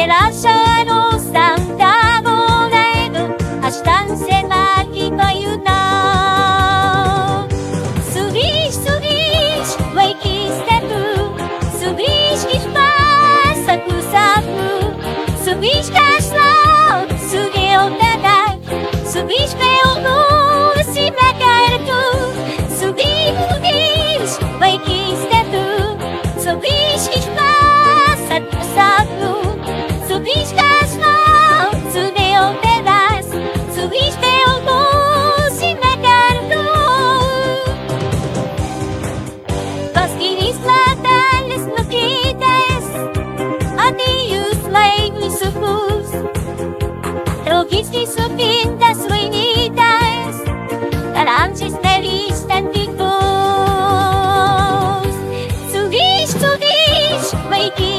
ャラシャロサンダーボーレイブアシタンセマキパユナスビシスビシウェキステップスビシキフーサクサクスビシカスラウスゲオンダスビシペオ Please.